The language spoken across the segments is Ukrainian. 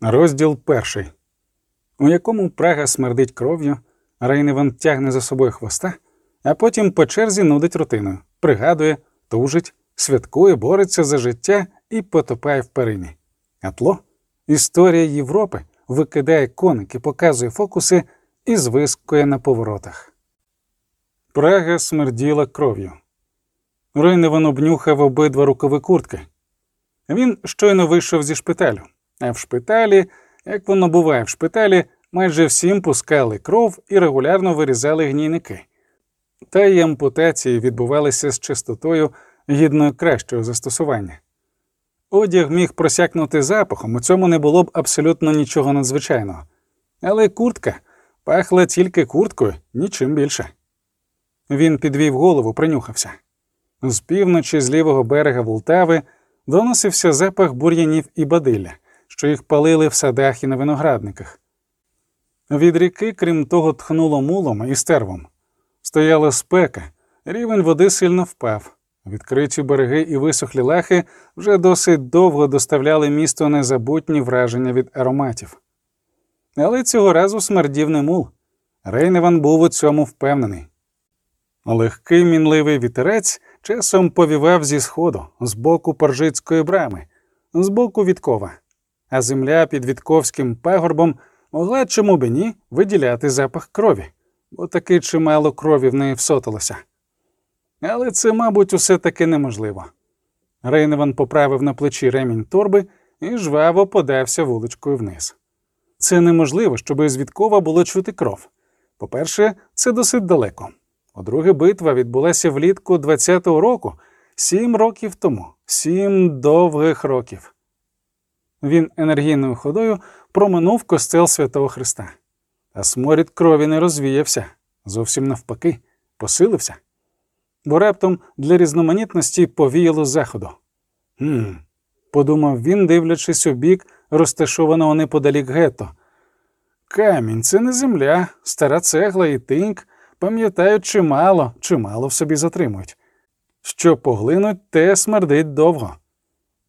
Розділ перший, у якому Прага смердить кров'ю, Рейневан тягне за собою хвоста, а потім по черзі нудить рутиною, пригадує, тужить, святкує, бореться за життя і потопає в перині. А тло історія Європи викидає коники, показує фокуси і звискує на поворотах. Прага смерділа кров'ю. Рейневан обнюхав обидва рукави куртки. Він щойно вийшов зі шпиталю, а в шпиталі, як воно буває в шпиталі, майже всім пускали кров і регулярно вирізали гнійники. Та й ампутації відбувалися з чистотою гідною кращого застосування. Одяг міг просякнути запахом, у цьому не було б абсолютно нічого надзвичайного. Але куртка пахла тільки курткою, нічим більше. Він підвів голову, принюхався. З півночі, з лівого берега Волтави, доносився запах бур'янів і бадилля, що їх палили в садах і на виноградниках. Від ріки, крім того, тхнуло мулом і стервом. Стояла спека, рівень води сильно впав. Відкриті береги і висохлі лахи вже досить довго доставляли місто незабутні враження від ароматів. Але цього разу смердів не мул. Рейневан був у цьому впевнений. Легкий мінливий вітерець часом повівав зі сходу, з боку Поржицької брами, з боку Віткова, а земля під Вітковським пагорбом могла чому би ні виділяти запах крові, бо таки чимало крові в неї всотилося. Але це, мабуть, усе таки неможливо. Рейневан поправив на плечі ремінь торби і жваво подався вуличкою вниз. Це неможливо, щоб із Віткова було чути кров. По-перше, це досить далеко. По-друге, битва відбулася влітку 20-го року, сім років тому, сім довгих років. Він енергійною ходою проминув костел святого Христа, а сморід крові не розвіявся, зовсім навпаки, посилився. Бо раптом для різноманітності повіяло заходу. «Хм», – подумав він, дивлячись у бік розташованого неподалік гетто. Камінь це не земля, стара цегла і тиньк пам'ятають чимало, чимало в собі затримують. Що поглинуть, те смердить довго.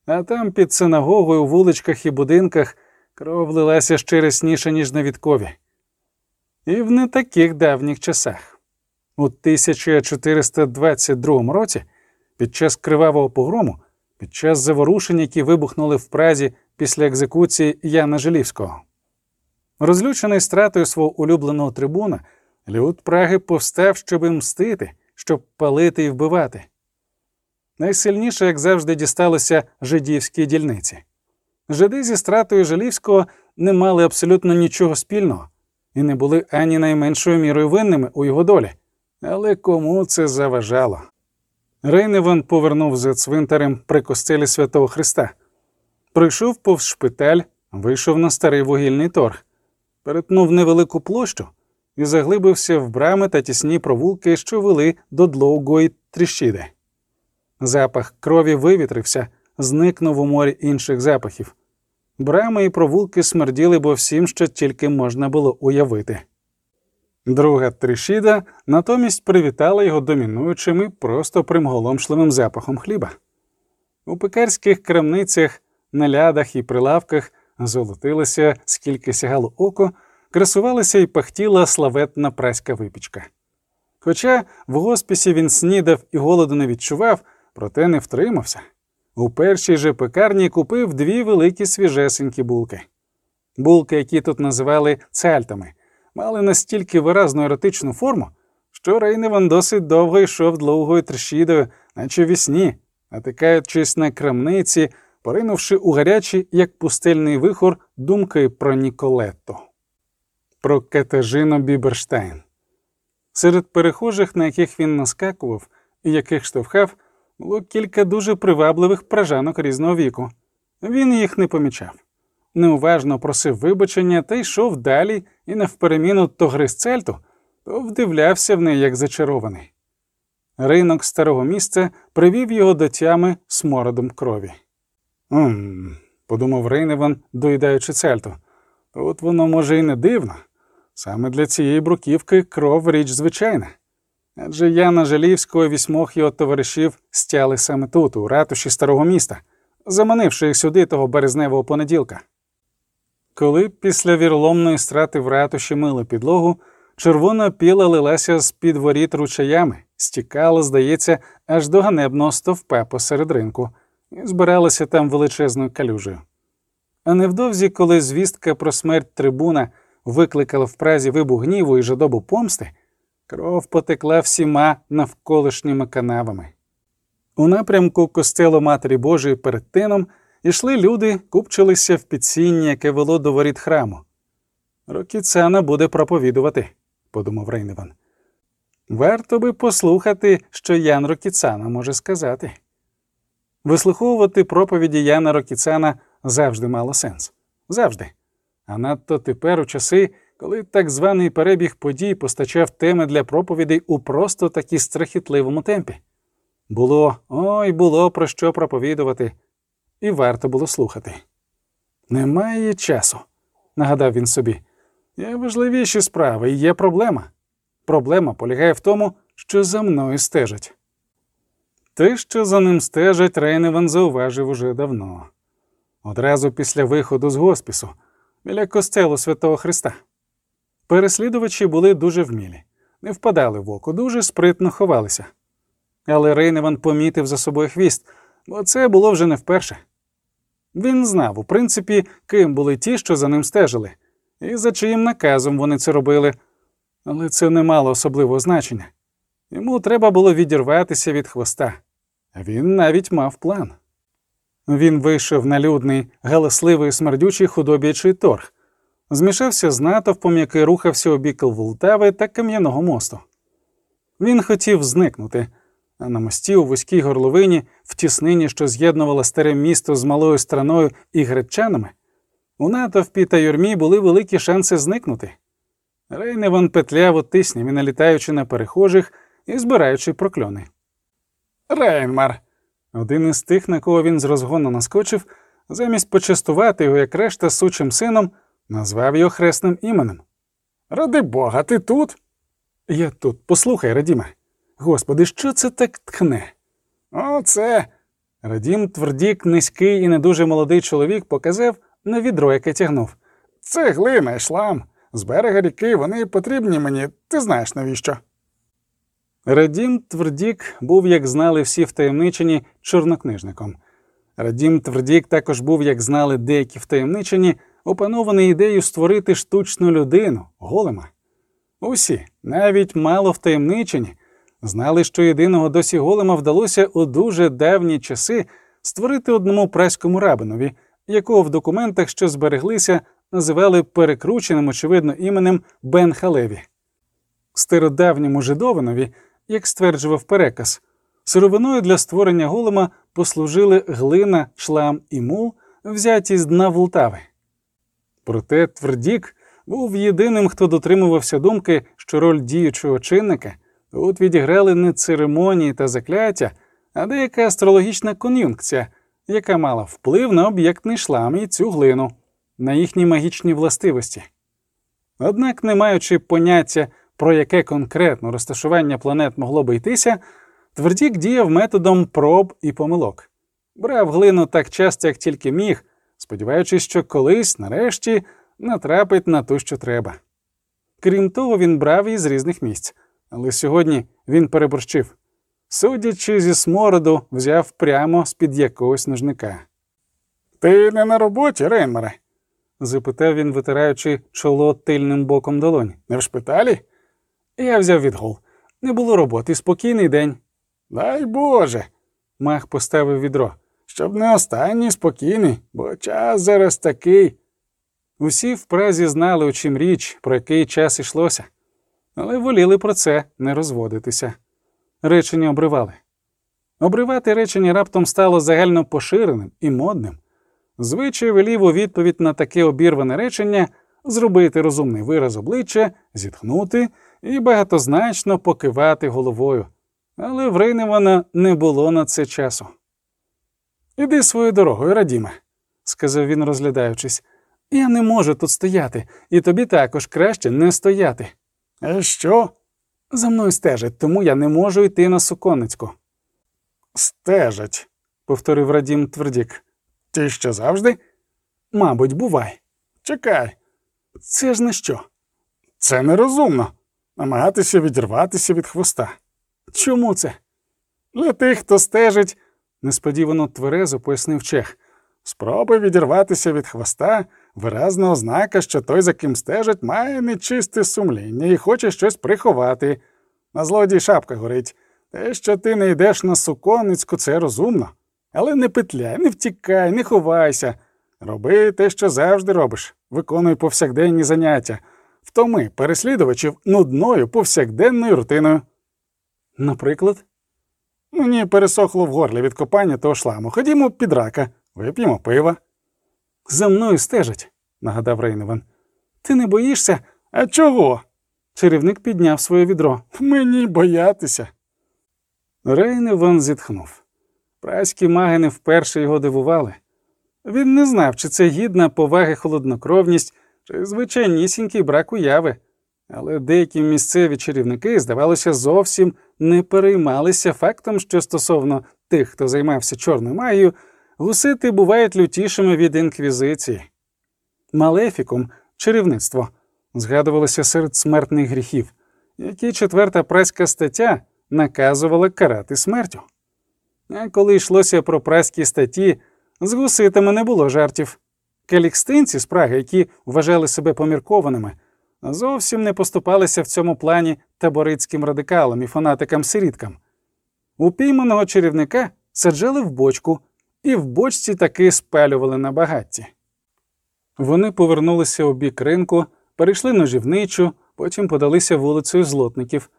А там під синагогою, у вуличках і будинках кров лилася ще рясніше, ніж на Віткові. І в не таких давніх часах. У 1422 році, під час кривавого погрому, під час заворушень, які вибухнули в Празі після екзекуції Яна Желівського. Розлючений стратою свого улюбленого трибуна, люд Праги повстав, щоб мстити, щоб палити і вбивати. Найсильніше, як завжди, дісталося жидівській дільниці. Жиди зі стратою Желівського не мали абсолютно нічого спільного і не були ані найменшою мірою винними у його долі. Але кому це заважало? Рейневан повернув за цвинтарем при костелі святого Христа, прийшов повз шпиталь, вийшов на старий вугільний торг, перетнув невелику площу і заглибився в брами та тісні провулки, що вели до Длоугої тріщіди. Запах крові вивітрився, зникнув у морі інших запахів. Брами і провулки смерділи, бо всім, що тільки можна було уявити. Друга трішіда натомість привітала його домінуючим і просто примголомшливим запахом хліба. У пекарських крамницях, на лядах і прилавках золотилося, скільки сягало око, красувалася і пахтіла славетна праська випічка. Хоча в госпісі він снідав і голоду не відчував, проте не втримався. У першій же пекарні купив дві великі свіжесенькі булки. Булки, які тут називали цальтами, мали настільки виразну еротичну форму, що Рейневан досить довго йшов довгою трещідою, наче вісні, натикаючись на крамниці, поринувши у гарячі, як пустельний вихор, думки про Ніколетто, про Катажину Біберштайн. Серед перехожих, на яких він наскакував і яких штовхав, було кілька дуже привабливих пражанок різного віку. Він їх не помічав. Неуважно просив вибачення та йшов далі і навпереміну то гриз цельту, то вдивлявся в неї як зачарований. Ринок старого місця привів його до тями смородом крові. «Ум», – подумав Рейневан, доїдаючи цельту. От воно, може, і не дивно. Саме для цієї бруківки кров річ звичайна. Адже Яна Жалівського і вісьмох його товаришів стяли саме тут, у ратуші старого міста, заманивши їх сюди того березневого понеділка. Коли після вірломної страти в ратуші мили підлогу, червона піла лилася з під воріт ручаями, стікала, здається, аж до ганебного стовпа посеред ринку, і збиралася там величезною калюжею. А невдовзі, коли звістка про смерть трибуна викликала в празі вибух гніву і жадобу помсти, кров потекла всіма навколишніми канавами. У напрямку костелу Матері Божої перед тином ішли люди, купчилися в підсінні, яке вело до воріт храму. Рокіцана буде проповідувати, подумав Рейневан. Варто би послухати, що Ян Рокіцана може сказати. Вислуховувати проповіді Яна Рокіцана завжди мало сенс. Завжди. А надто тепер у часи, коли так званий перебіг подій постачав теми для проповідей у просто такі страхітливому темпі. Було, ой, було про що проповідувати, і варто було слухати. Немає часу, нагадав він собі. Є важливіші справи і є проблема. Проблема полягає в тому, що за мною стежать. Те, що за ним стежать, Рейневан зауважив уже давно, одразу після виходу з госпісу, біля костелу Святого Христа. Переслідувачі були дуже вмілі, не впадали в око, дуже спритно ховалися. Але Рейневан помітив за собою хвіст, бо це було вже не вперше. Він знав, у принципі, ким були ті, що за ним стежили, і за чиїм наказом вони це робили, але це не мало особливого значення. Йому треба було відірватися від хвоста, він навіть мав план. Він вийшов на людний, галасливий смердючий худоб'ячий торг, змішався з натовпом, який рухався у бік Волтави та Кам'яного мосту. Він хотів зникнути, а на мості у вузькій горловині, в тіснині, що з'єднувала старе місто з малою страною і гречанами, у натовпі та юрмі були великі шанси зникнути. Рейневан петляв у тиснями, налітаючи на перехожих і збираючи прокльони. Рейнмар. Один із тих, на кого він з розгону наскочив, замість почастувати його, як решта сучим сином, назвав його хресним іменем. Ради Бога, ти тут? Я тут. Послухай, Радіме. Господи, що це так тхне? Оце. Радім твердік, низький і не дуже молодий чоловік показав на відро, яке тягнув. Це глина і шлам. З берега ріки вони потрібні мені, ти знаєш навіщо. Радім Твердік був, як знали всі втаємничені, чорнокнижником. Радім Твердік також був, як знали деякі втаємничені, опанований ідеєю створити штучну людину, голема. Усі, навіть мало втаємничені, знали, що єдиного досі голема вдалося у дуже давні часи створити одному праському рабинові, якого в документах, що збереглися, називали перекрученим, очевидно, іменем Бен Халеві. Стародавньому жидовинові, як стверджував переказ, сировиною для створення голема послужили глина, шлам і мул, взяті з дна Волтави. Проте Твердік був єдиним, хто дотримувався думки, що роль діючого чинника тут відіграли не церемонії та закляття, а деяка астрологічна кон'юнкція, яка мала вплив на об'єктний шлам і цю глину, на їхні магічні властивості. Однак, не маючи поняття, про яке конкретно розташування планет могло би йтися, Твердік діяв методом проб і помилок, брав глину так часто, як тільки міг, сподіваючись, що колись, нарешті, натрапить на ту, що треба. Крім того, він брав її з різних місць, але сьогодні він переборщив. Судячи зі смороду, взяв прямо з під якогось ножника. Ти не на роботі, Рейнмере? запитав він, витираючи чоло тильним боком долонь. Не в шпиталі? Я взяв відгул. Не було роботи, спокійний день. Дай Боже. Мах поставив відро. Щоб не останній спокійний, бо час зараз такий. Усі в празі знали, у чим річ, про який час ішлося, але воліли про це не розводитися. Речення обривали. Обривати речення раптом стало загально поширеним і модним. Звичай велів у відповідь на таке обірване речення зробити розумний вираз обличчя, зітхнути і багатозначно покивати головою. Але в Рейневана не було на це часу. Іди своєю дорогою, Радіме, сказав він, розглядаючись. Я не можу тут стояти, і тобі також краще не стояти. «А Що? За мною стежать, тому я не можу йти на суконницьку. Стежать, повторив Радім Твердік. Ті що завжди? Мабуть, бувай. Чекай, Це ж не що? це нерозумно. Намагатися відірватися від хвоста. Чому це? Для тих, хто стежить, несподівано тверезо пояснив чех. спроби відірватися від хвоста виразна ознака, що той, за ким стежить, має нечисте сумління і хоче щось приховати. На злодій шапка горить. Те, що ти не йдеш на суконницьку, це розумно. Але не петляй, не втікай, не ховайся. Роби те, що завжди робиш. Виконуй повсякденні заняття. Втоми переслідувачів нудною повсякденною рутиною. Наприклад, Мені пересохло в горлі від копання того шламу. Ходімо під рака, вип'ємо пива. за мною стежать, нагадав Рейневан. Ти не боїшся? А чого? Чарівник підняв своє відро. Мені боятися. Рейневан зітхнув. Праські маги не вперше його дивували. Він не знав, чи це гідна поваги холоднокровність, чи звичайнісінький брак уяви, але деякі місцеві чарівники, здавалося, зовсім не переймалися фактом, що стосовно тих, хто займався чорною магією, гусити бувають лютішими від інквізиції. Малефікум, чарівництво, згадувалося серед смертних гріхів, які четверта праська стаття наказувала карати смертю. А коли йшлося про праські статті, з гуситами не було жартів. Калікстинці з Праги, які вважали себе поміркованими, зовсім не поступалися в цьому плані таборицьким радикалам і фанатикам-сиріткам. Упійманого чарівника саджали в бочку, і в бочці таки спалювали на багатті. Вони повернулися у бік ринку, перейшли ножівничу, потім подалися вулицею злотників,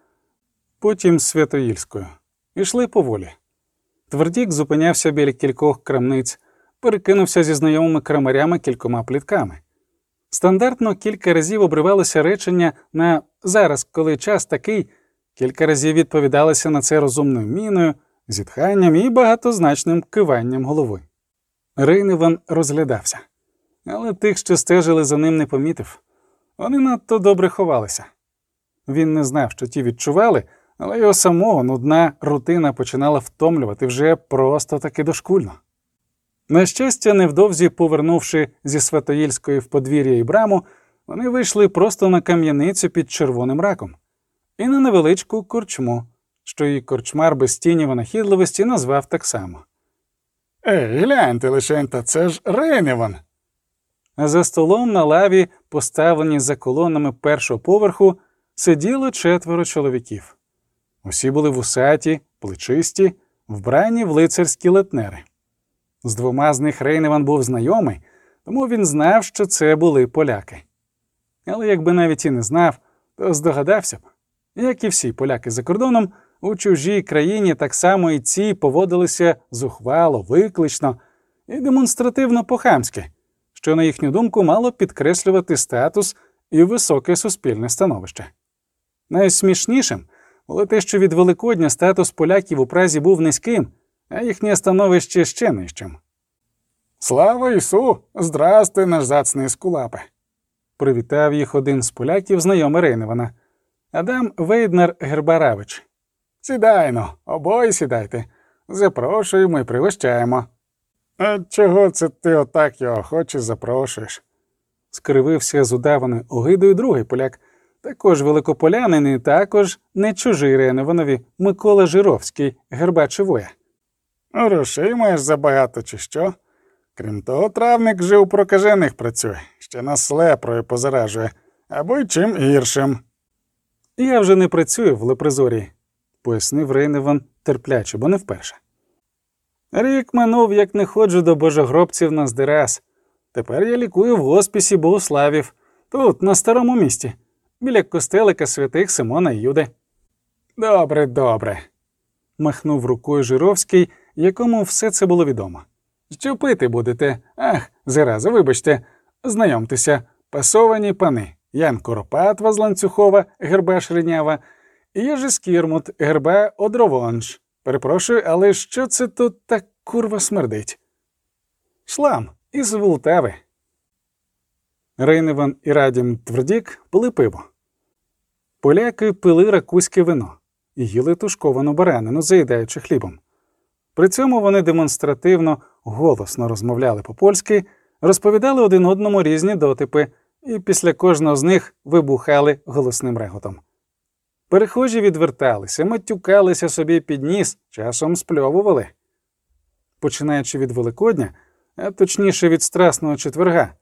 потім Святоїльською. Ішли поволі. Твердік зупинявся біля кількох крамниць, перекинувся зі знайомими крамарями кількома плітками. Стандартно кілька разів обривалося речення на зараз, коли час такий, кілька разів відповідалося на це розумною міною, зітханням і багатозначним киванням голови. Рейневан розглядався, але тих, що стежили за ним, не помітив. Вони надто добре ховалися. Він не знав, що ті відчували, але його самого нудна рутина починала втомлювати вже просто таки дошкульно. На щастя, невдовзі повернувши зі Святоїльської в подвір'я і браму, вони вийшли просто на кам'яницю під червоним раком і на невеличку корчму, що і корчмар без тіні винахідливості назвав так само. Ей, гляньте лишень, та це ж Рейневан. За столом на лаві, поставлені за колонами першого поверху, сиділо четверо чоловіків. Усі були вусаті, плечисті, вбрані в лицарські летнери. З двома з них Рейневан був знайомий, тому він знав, що це були поляки. Але якби навіть і не знав, то здогадався б, як і всі поляки за кордоном, у чужій країні так само і ці поводилися зухвало, виклично і демонстративно по-хамськи, що, на їхню думку, мало підкреслювати статус і високе суспільне становище. Найсмішнішим було те, що від Великодня статус поляків у Празі був низьким, а їхнє становище ще нижчим. Слава Ісу! Здрасти, наш зацний скулапе. Привітав їх один з поляків, знайомий Рейневана, Адам Вейднер Гербаравич. Сідайно, обоє сідайте. Запрошуємо і пригощаємо. А чого це ти отак його охоче запрошуєш? скривився з удаваною огидою другий поляк, також великополянин і також не чужий Рейневанові Микола Жировський, Гербачевоя. Грошей маєш забагато, чи що? Крім того, травник же у прокажених працює, ще нас слепрою позаражує, або й чим гіршим. Я вже не працюю в лепризорії, пояснив Рейневан терпляче, бо не вперше. Рік минув, як не ходжу до божогробців на здирас. Тепер я лікую в госпісі Богославів, тут, на старому місті, біля костелика святих Симона і Юди. Добре, добре. махнув рукою Жировський, якому все це було відомо. Що пити будете? Ах, зараза, вибачте, знайомтеся, пасовані пани Ян Коропатва з ланцюхова, герба Шринява, і Єжи Скірмут, герба Одровонж. Перепрошую, але що це тут так курва смердить? Шлам із Волтави. Рейневан і Радім Твердік пили пиво. Поляки пили ракуське вино і їли тушковану баранину, заїдаючи хлібом. При цьому вони демонстративно голосно розмовляли по-польськи, розповідали один одному різні дотипи, і після кожного з них вибухали голосним реготом. Перехожі відверталися, матюкалися собі під ніс, часом спльовували. Починаючи від Великодня, а точніше від Страсного четверга,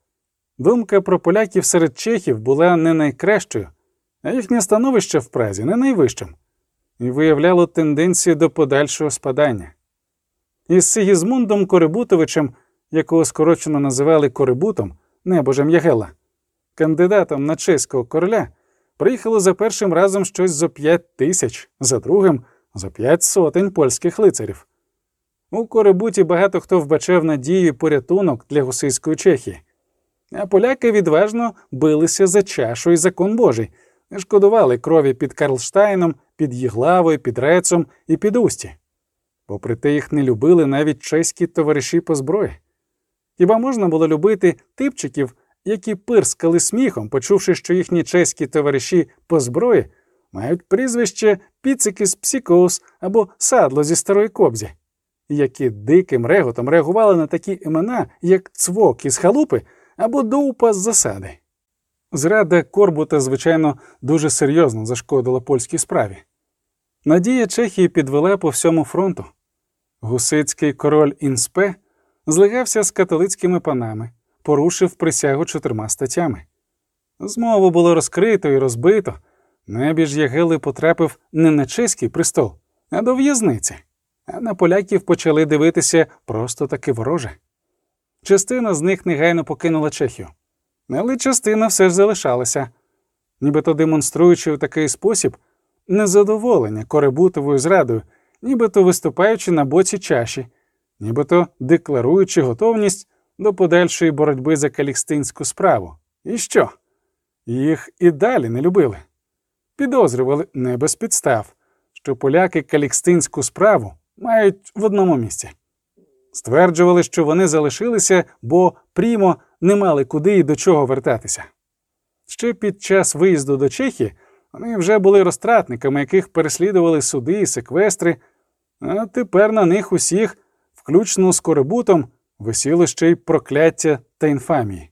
думка про поляків серед чехів була не найкращою, а їхнє становище в Празі не найвищим, і виявляло тенденцію до подальшого спадання. Із Сигізмундом Корибутовичем, якого скорочено називали Корибутом, небожем Ягела, кандидатом на чеського короля, приїхало за першим разом щось зо п'ять тисяч, за другим зо п'ять сотень польських лицарів. У Корибуті багато хто вбачав надію і порятунок для гусейської Чехії, а поляки відважно билися за чашу і закон Божий, шкодували крові під Карлштайном, під Єглавою, під Рецом і під Усті. Попри те, їх не любили навіть чеські товариші по зброї. Хіба можна було любити типчиків, які пирскали сміхом, почувши, що їхні чеські товариші по зброї мають прізвище Піцикіс Псікоус або Садло зі старої кобзі, які диким реготом реагували на такі імена, як Цвок із халупи або Доупа з засади. Зрада Корбута, звичайно, дуже серйозно зашкодила польській справі. Надія Чехії підвела по всьому фронту. Гусицький король Інспе злигався з католицькими панами, порушив присягу чотирма статтями. Змову було розкрито і розбито. Небіж Ягели потрапив не на чеський престол, а до в'язниці, а на поляків почали дивитися просто таки вороже. Частина з них негайно покинула Чехію, але частина все ж залишалася, нібито демонструючи у такий спосіб незадоволення коребутовою зрадою, нібито виступаючи на боці чаші, нібито декларуючи готовність до подальшої боротьби за калікстинську справу. І що? Їх і далі не любили. Підозрювали не без підстав, що поляки калікстинську справу мають в одному місці. Стверджували, що вони залишилися, бо прімо не мали куди і до чого вертатися. Ще під час виїзду до Чехії вони вже були розтратниками, яких переслідували суди і секвестри, а тепер на них усіх, включно з корибутом, висіло ще й прокляття та інфамії.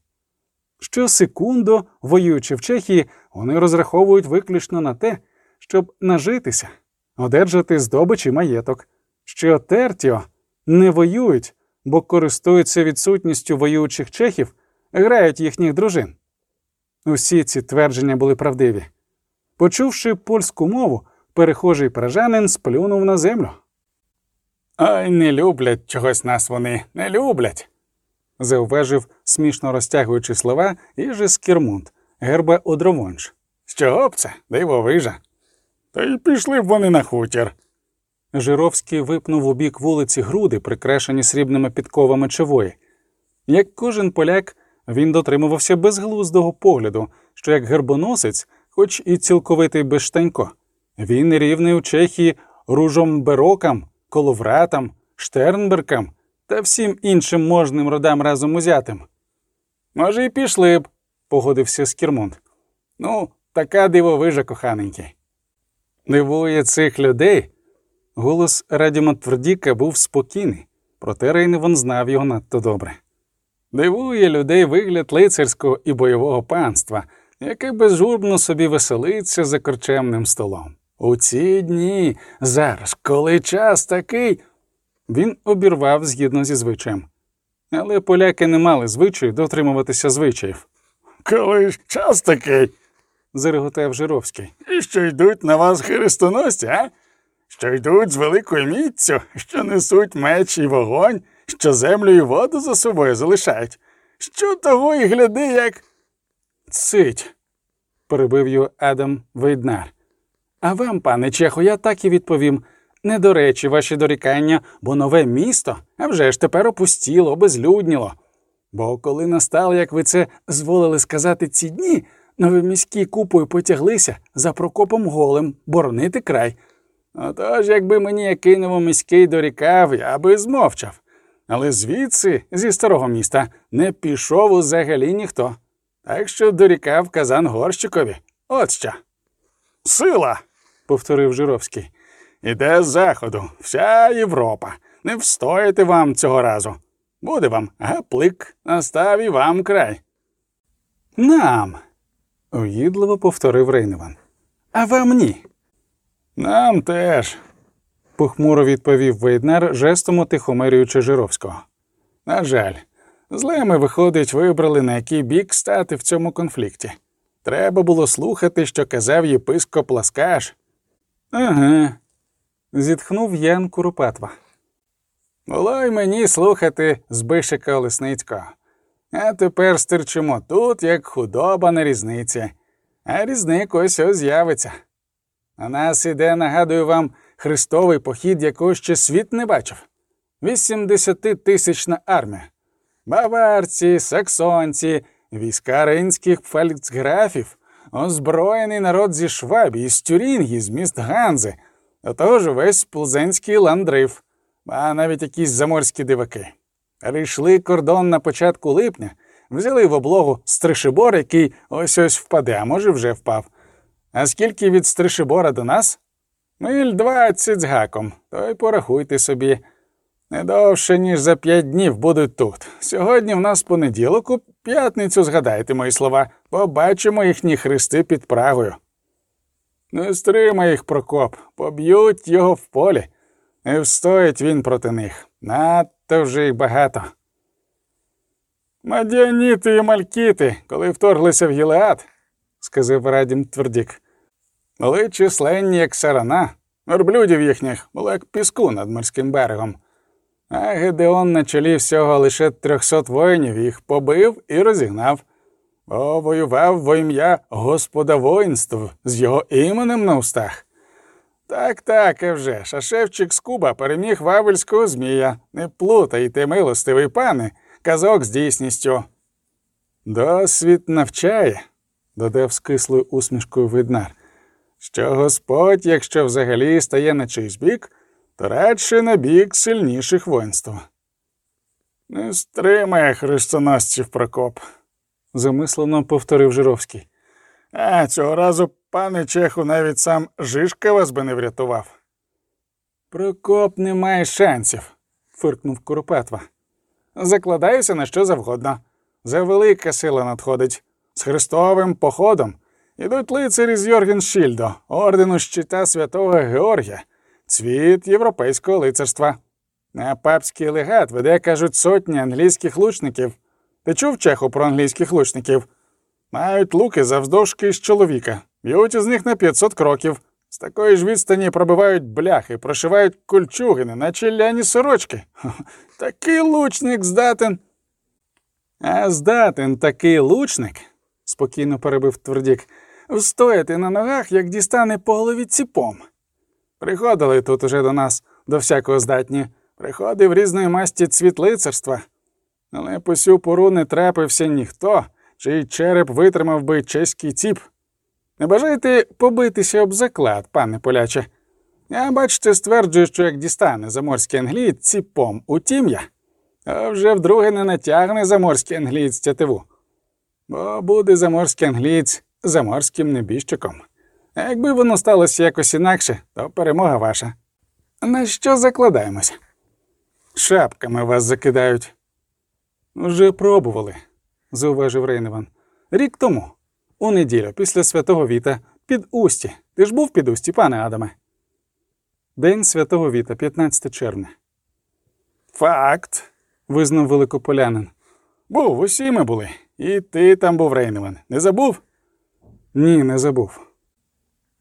Щосекунду, воюючи в Чехії, вони розраховують виключно на те, щоб нажитися, одержати здобич і маєток, що тертіо не воюють, бо користуються відсутністю воюючих чехів, грають їхніх дружин. Усі ці твердження були правдиві. Почувши польську мову, перехожий пражанин сплюнув на землю. Ай, не люблять чогось нас вони, не люблять. зауважив, смішно розтягуючи слова, Іжис Кірмунд, герба Одровонж. З чого б це, дивовижа? Та й пішли б вони на хутір. Жировський випнув у бік вулиці груди, прикрашені срібними підковами чевої. Як кожен поляк, він дотримувався безглуздого погляду, що як гербоносець, хоч і цілковитий безштанько, він рівний у Чехії ружомберокам, коловратам, штернберкам та всім іншим можним родам разом узятим. Може, і пішли б, погодився Скірмунд. Ну, така дивовижа, коханенький. Дивує цих людей. Голос Радіма Твердіка був спокійний, проте Рейневан знав його надто добре. Дивує людей вигляд лицарського і бойового панства, яке безжурбно собі веселиться за корчемним столом. У ці дні, зараз, коли час такий. Він обірвав згідно зі звичаєм. Але поляки не мали звичаю дотримуватися звичаїв, Коли ж час такий, зареготав Жировський. і що йдуть на вас хрестоносці, а? Що йдуть з великою міцю, що несуть меч і вогонь, що землю і воду за собою залишають. Що того і гляди, як. Цить, перебив його Адам Вейднар. А вам, пане Чехо, я так і відповім. Не до речі, ваші дорікання, бо нове місто, а вже ж тепер опустіло, обезлюдніло. Бо коли настало, як ви це зволили сказати ці дні, новоміські купою потяглися за Прокопом голим боронити край. Отож, якби мені який новоміський дорікав, я би змовчав. Але звідси, зі старого міста, не пішов взагалі ніхто. Так що дорікав казан горщикові. От що. Сила! Повторив Жировський. Іде з заходу, вся Європа. Не встояти вам цього разу. Буде вам гаплик, настав і вам край. Нам. уїдливо повторив Рейневан. А вам ні. Нам теж. похмуро відповів Вейднер, жестом утихомирюючи Жировського. На жаль, зле ми, виходить, вибрали, на який бік стати в цьому конфлікті. Треба було слухати, що казав єпископ Ласкаш. Ага. зітхнув Ян Куропатва. Було й мені слухати Збишика Олесницького. А тепер стирчимо тут, як худоба на різниці. А різник ось ось з'явиться. На нас іде, нагадую вам, хрестовий похід, якого ще світ не бачив. Вісімдесятитисячна армія. Баварці, саксонці, війська ринських фальцграфів, озброєний народ зі Швабії, з Тюрінгі, з міст Ганзи, до того ж увесь плзенський ландрив, а навіть якісь заморські диваки. Перейшли кордон на початку липня, взяли в облогу Стришибор, який ось ось впаде, а може вже впав. А скільки від Стришибора до нас? Миль двадцять з гаком, то й порахуйте собі. Не довше, ніж за п'ять днів будуть тут. Сьогодні в нас понеділок, у п'ятницю згадайте мої слова, побачимо їхні хрести під Прагою. Не стримай їх, Прокоп, поб'ють його в полі. Не встоїть він проти них. Надто вже їх багато. Мадіаніти і малькіти, коли вторглися в Гілеад, сказав Радім Твердік, були численні, як сарана, верблюдів їхніх було як піску над морським берегом. А Гедеон на чолі всього лише трьохсот воїнів їх побив і розігнав, бо воював во ім'я Господа воїнств з його іменем на устах. Так, так, вже ж, а шевчик з Куба переміг Вавельського Змія. Не плутайте, милостивий пане, казок з дійсністю. Досвід навчає, додав з кислою усмішкою виднар, що Господь, якщо взагалі стає на чийсь бік, то радше на бік сильніших воїнств. Не стримає хрестоносців Прокоп, замислено повторив Жировський. А цього разу, пане Чеху, навіть сам Жишка вас би не врятував. Прокоп не має шансів, фиркнув Куропетва. Закладаюся на що завгодно. Завелика сила надходить. З Христовим походом ідуть лицарі з Йоргеншільдо, ордену щита святого Георгія, цвіт європейського лицарства. А папський легат веде, кажуть, сотні англійських лучників. Ти чув чеху про англійських лучників? Мають луки завдовжки з чоловіка, б'ють із них на 500 кроків. З такої ж відстані пробивають бляхи, прошивають кольчуги, наче ляні сорочки. Такий лучник здатен. А здатен такий лучник, спокійно перебив твердік, встояти на ногах, як дістане по голові ціпом. Приходили тут уже до нас до всякого здатні. Приходив різної масті цвіт лицарства. Але по сю пору не трапився ніхто, чий череп витримав би чеський ціп. Не бажаєте побитися об заклад, пане поляче? Я, бачите, стверджую, що як дістане заморський англієць ціпом у тім'я, а вже вдруге не натягне заморський англієць тятиву. Бо буде заморський англієць заморським небіжчиком. А якби воно сталося якось інакше, то перемога ваша. На що закладаємося? Шапками вас закидають. Вже пробували, зауважив Рейневан. Рік тому, у неділю, після святого Віта, під Усті. Ти ж був під Усті, пане Адаме? День святого Віта, 15 червня. Факт, визнав великополянин. Був, усі ми були. І ти там був Рейневан. Не забув? Ні, не забув.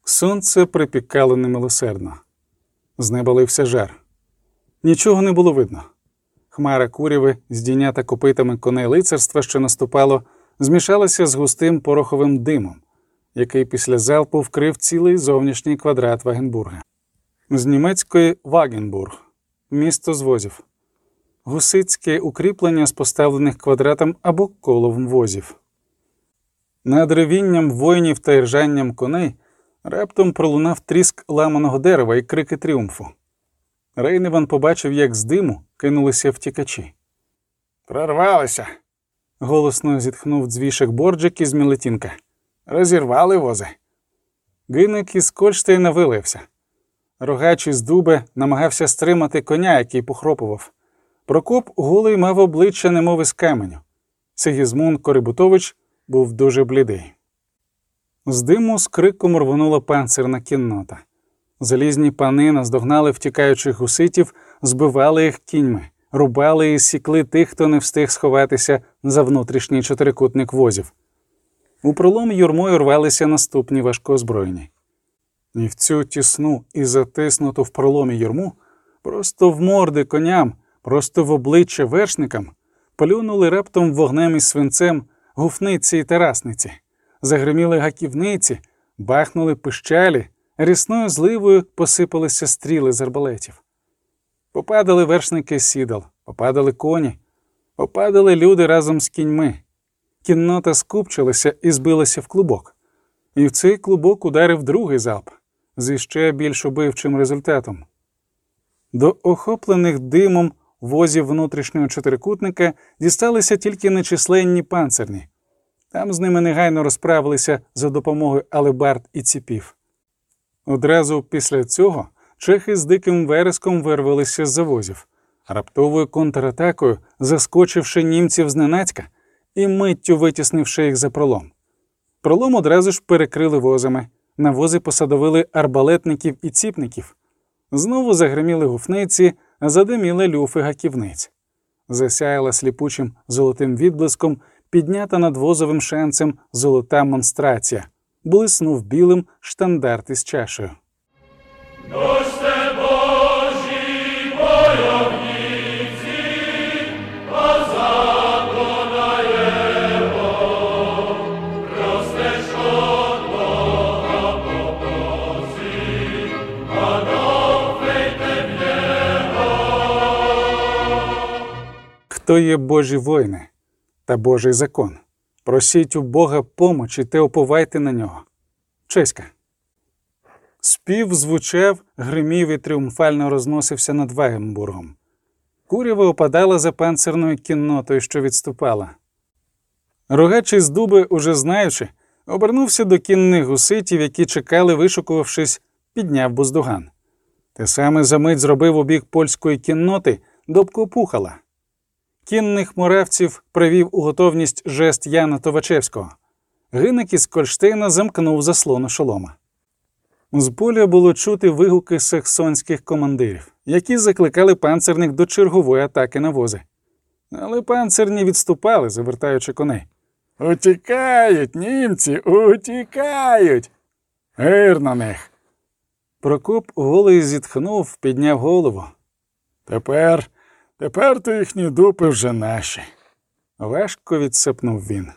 Сонце припікало немилосердно. З неба лився жар. Нічого не було видно. Хмара куряви, здійнята копитами коней лицарства, що наступало, змішалася з густим пороховим димом, який після залпу вкрив цілий зовнішній квадрат Вагенбурга. З німецької Вагенбург, місто звозів, гусицьке укріплення з поставлених квадратом або колом возів. Над ревінням воїнів та іржанням коней раптом пролунав тріск ламаного дерева і крики тріумфу. Рейневан побачив, як з диму кинулися втікачі. Прорвалися. голосно зітхнув дзвішек борджик із мілетінка. Розірвали вози. Гиник із Кольштейна вилився. Рогач із дуби намагався стримати коня, який похропував. Прокоп голий мав обличчя немов із каменю. Сигізмунд Корибутович був дуже блідий. З диму з криком рвонула панцирна кіннота. Залізні пани наздогнали втікаючих гуситів, збивали їх кіньми, рубали і сікли тих, хто не встиг сховатися за внутрішній чотирикутник возів. У пролом юрмою рвалися наступні важкоозброєні. І в цю тісну і затиснуту в проломі юрму, просто в морди коням, просто в обличчя вершникам, плюнули раптом вогнем із свинцем гуфниці і тарасниці, загриміли гаківниці, бахнули пищалі, рісною зливою посипалися стріли з арбалетів. Попадали вершники сідал, попадали коні, попадали люди разом з кіньми. Кіннота скупчилася і збилася в клубок. І в цей клубок ударив другий залп з іще більш убивчим результатом. До охоплених димом возів внутрішнього чотирикутника дісталися тільки нечисленні панцирні. Там з ними негайно розправилися за допомогою алебард і ціпів. Одразу після цього чехи з диким вереском вирвалися з завозів, раптовою контратакою, заскочивши німців зненацька і миттю витіснивши їх за пролом. Пролом одразу ж перекрили возами, на вози посадовили арбалетників і ціпників. Знову загриміли гуфниці, задиміли люфи гаківниць. Засяяла сліпучим золотим відблиском піднята над возовим шенцем золота монстрація, блиснув білим штандарт із чашею. Хто є Божі воїни та Божий закон? Просіть у Бога помочі та оповайте на нього. Чеська. Спів звучав, гримів і тріумфально розносився над Вагенбургом. Курява опадала за панцирною кіннотою, що відступала. Рогачий з дуби, уже знаючи, обернувся до кінних гуситів, які чекали, вишукувавшись, підняв буздуган. Те саме за мить зробив у бік польської кінноти Добко Пухала. Кінних муравців привів у готовність жест Яна Товачевського. Гиник із Кольштейна замкнув заслону шолома. З поля було чути вигуки саксонських командирів, які закликали панцирних до чергової атаки на вози. Але панцирні відступали, завертаючи коней. Утікають, німці, утікають. Гир на них. Прокоп голий зітхнув, підняв голову. Тепер, тепер то їхні дупи вже наші. Важко відсипнув він.